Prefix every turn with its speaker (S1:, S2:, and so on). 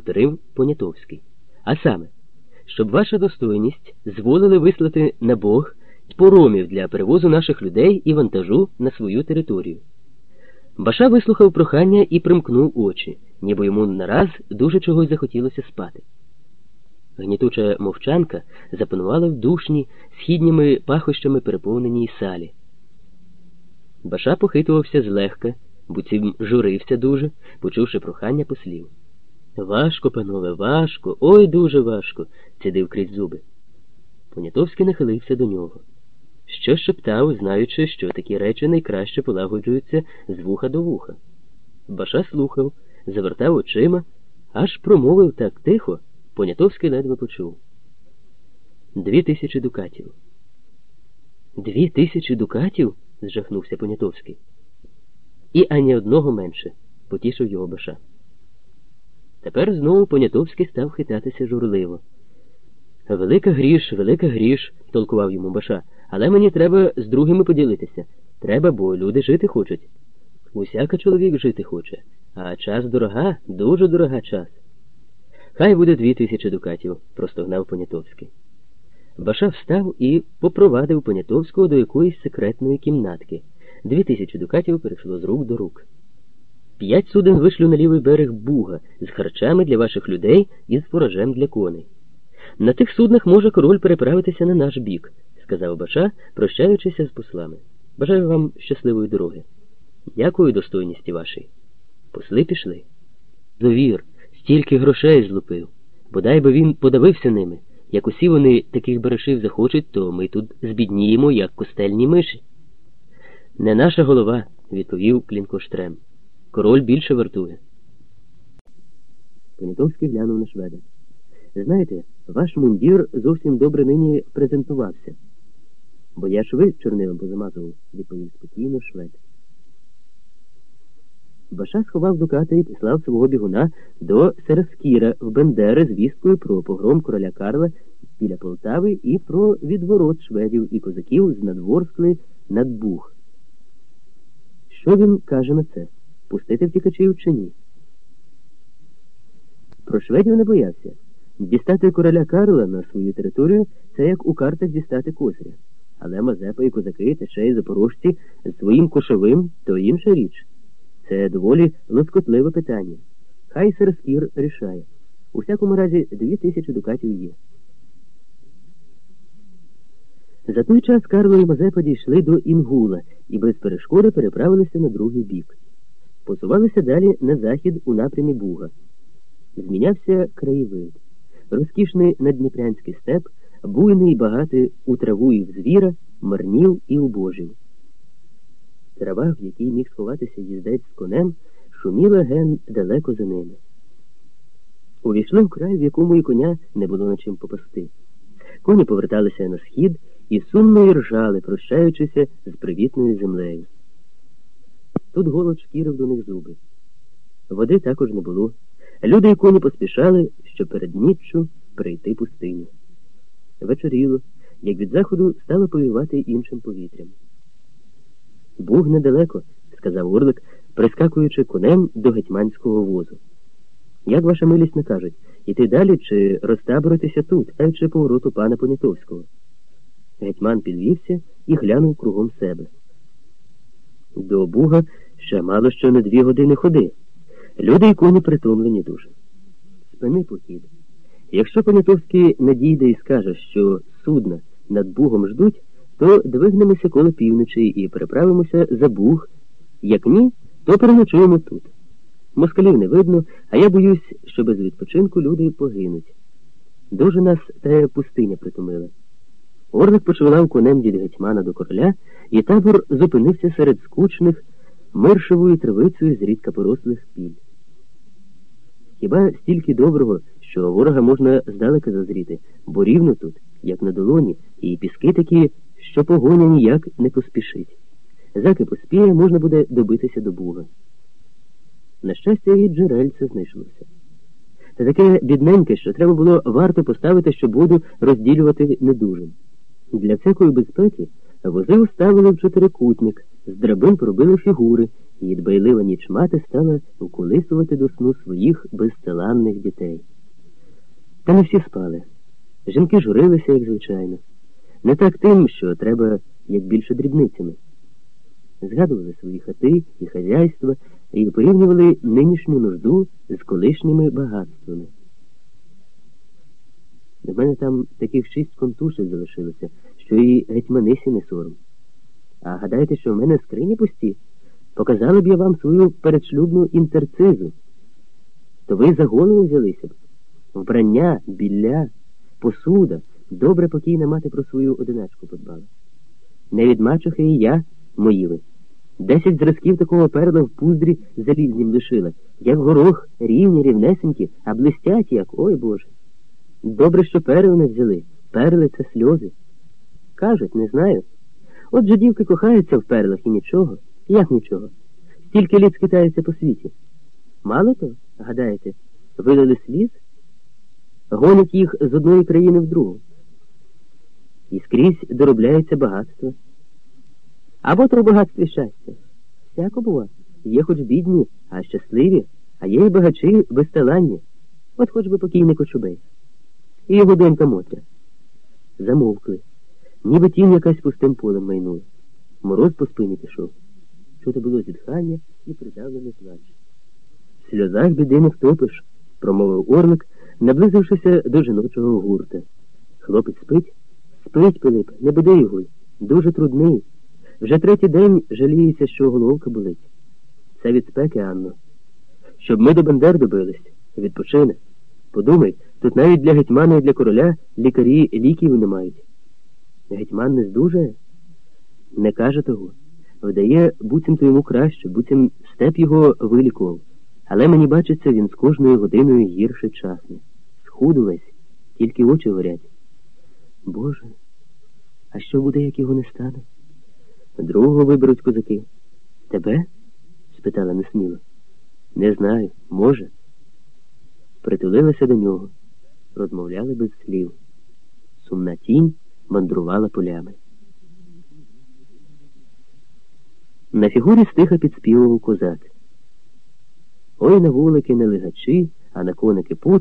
S1: повторив Понятовський. А саме, щоб ваша достойність зволили вислати на Бог поромів для перевозу наших людей і вантажу на свою територію. Баша вислухав прохання і примкнув очі, ніби йому нараз дуже чогось захотілося спати. Гнітуча мовчанка запанувала в душні, східніми пахощами переповненій салі. Баша похитувався злегка, буцім журився дуже, почувши прохання послів. Важко, панове, важко, ой дуже важко, цідив крізь зуби. Понятовський нахилився до нього. Що шептав, знаючи, що такі речі найкраще полагоджуються з вуха до вуха. Баша слухав, завертав очима, аж промовив так тихо, Понятовський ледве почув. Дві тисячі дукатів. Дві тисячі дукатів? зжахнувся Понятовський. І ані одного менше, потішив його Баша. Тепер знову Понятовський став хитатися журливо. Велика гріш, велика гріш, толкував йому Баша, але мені треба з другими поділитися. Треба, бо люди жити хочуть. Усяка чоловік жити хоче, а час дорога, дуже дорога час. Хай буде дві тисячі дукатів, простогнав Понятовський. Баша встав і попровадив Понятовського до якоїсь секретної кімнатки. Дві тисячі дукатів перейшло з рук до рук. П'ять суден вишлю на лівий берег Буга з харчами для ваших людей і з фуражем для коней. На тих суднах може король переправитися на наш бік, сказав Баша, прощаючися з послами. Бажаю вам щасливої дороги. Дякую достойності вашій. Посли пішли. Довір, стільки грошей злупив. Бодай би він подавився ними. Як усі вони таких барашів захочуть, то ми тут збідніємо, як костельні миші. Не наша голова, відповів Клінкоштрем. Король більше вартує. Понятовський глянув на шведа. Знаєте, ваш мундір зовсім добре нині презентувався. Бо я шви чорнилом позамазував, відповів спокійно швед. Баша сховав дукати і післав свого бігуна до Сераскіра в Бендери з вісткою про погром короля Карла біля Полтави і про відворот шведів і козаків з надворскли над Буг. Що він каже на це? Пустити втікачів чи ні? Про шведів не боявся. Дістати короля Карла на свою територію це як у картах дістати козиря. Але Мазепа і козаки та ще й запорожці з своїм кошовим то інша річ. Це доволі лоскотливе питання. Хай Серскір рішає. У всякому разі, дві тисячі дукатів є. За той час Карло і Мазепа дійшли до Інгула і без перешкоди переправилися на другий бік. Посувалися далі на захід у напрямі Буга. Змінявся краєвид. Розкішний надніпрянський степ, буйний багатий у траву і в звіра, марнів і убожив. Трава, в якій міг сховатися їздець з конем, шуміла ген далеко за ними. Увійшли в край, в якому і коня не було на чим попасти. Коні поверталися на схід і сумно іржали, прощаючися з привітною землею. Тут голод шкірив до них зуби. Води також не було. Люди і коні поспішали, щоб перед ніччю прийти пустиню. Вечоріло, як від заходу стало повівати іншим повітрям. Буг недалеко, сказав Орлик, прискакуючи конем до гетьманського возу. Як ваша милість накажуть, іти далі чи розтаборитися тут, а чи повороту пана Понятовського? Гетьман підвівся і глянув кругом себе. До Буга ще мало що на дві години ходи. Люди й коні притомлені дуже. Спини похід. Якщо Понятовський надійде і скаже, що судна над Бугом ждуть, то двигнемося коло півночі і переправимося за Буг. Як ні, то переночуємо тут. Москалів не видно, а я боюсь, що без відпочинку люди погинуть. Дуже нас та пустиня притомила. Орлик почував конем від гетьмана до короля, і табор зупинився серед скучних, миршевою травицею зрідка порослих піль. Хіба стільки доброго, що ворога можна здалека зазріти, бо рівно тут, як на долоні, і піски такі, що погоня ніяк не поспішить. Заки поспіє, можна буде добитися до Буга. На щастя, і джерельце знайшлося. Та таке бідненьке, що треба було варто поставити, щоб воду розділювати недужим. Для всякої безпеки вози уставили в чотирикутник, З драбин пробили фігури, і дбайлива ніч мати стала уколисувати до сну своїх безталанних дітей. Та не всі спали. Жінки журилися, як звичайно. Не так тим, що треба як більше дрібницями. Згадували свої хати і хазяйства і порівнювали нинішню нужду з колишніми багатствами. У мене там таких шість контушів залишилося, що і гетьманисі не сором. А гадаєте, що в мене скрині пусті? Показали б я вам свою передшлюбну інтерцизу. То ви за голову взялися б. Вбрання, білля, посуда, добре покійна мати про свою одиначку подбала. Не від мачухи і я, мої ви. Десять зразків такого перла в пуздрі залізнім лишила, як горох, рівні, рівнесенькі, а блистять як, ой Боже. Добре, що перел не взяли. Перли це сльози. Кажуть, не знаю. От же дівки кохаються в перлах і нічого. Як нічого? Стільки літ скитаються по світі. Мало то, гадаєте, вилили сліз, гонять їх з одної країни в другу. І скрізь доробляється багатство. Або в багатстві щастя. Всяко бува. Є хоч бідні, а щасливі, а є й багачі безталанні. От хоч би покійний Кочубей. І його донька Мотря. Замовкли. Ніби тінь якась пустим полем майнула. Мороз по спині пішов. Чути було зітхання і придавлений плач. В сльозах біди не втопиш, промовив Орлик, наблизившися до жіночого гурта. Хлопець спить? Спить, Пилип, не буди його. Дуже трудний. Вже третій день жаліється, що головка болить. Це від спеки, Анно. Щоб ми до Бендер добились, відпочине. Подумай, тут навіть для гетьмана і для короля лікарі ліків не мають. Гетьман не здужає? Не каже того. Вдає, буцімто йому краще, буцім степ його вилікував. Але мені бачиться, він з кожною годиною гірше часне. Схуд тільки очі горять. Боже, а що буде, як його не стане? Другого виберуть козаки. Тебе? спитала несміло. Не знаю, може. Притулилася до нього, розмовляли без слів. Сумна тінь мандрувала полями. На фігурі стиха підспівував козак. Ой на вулики не лигачі, а на коники пута.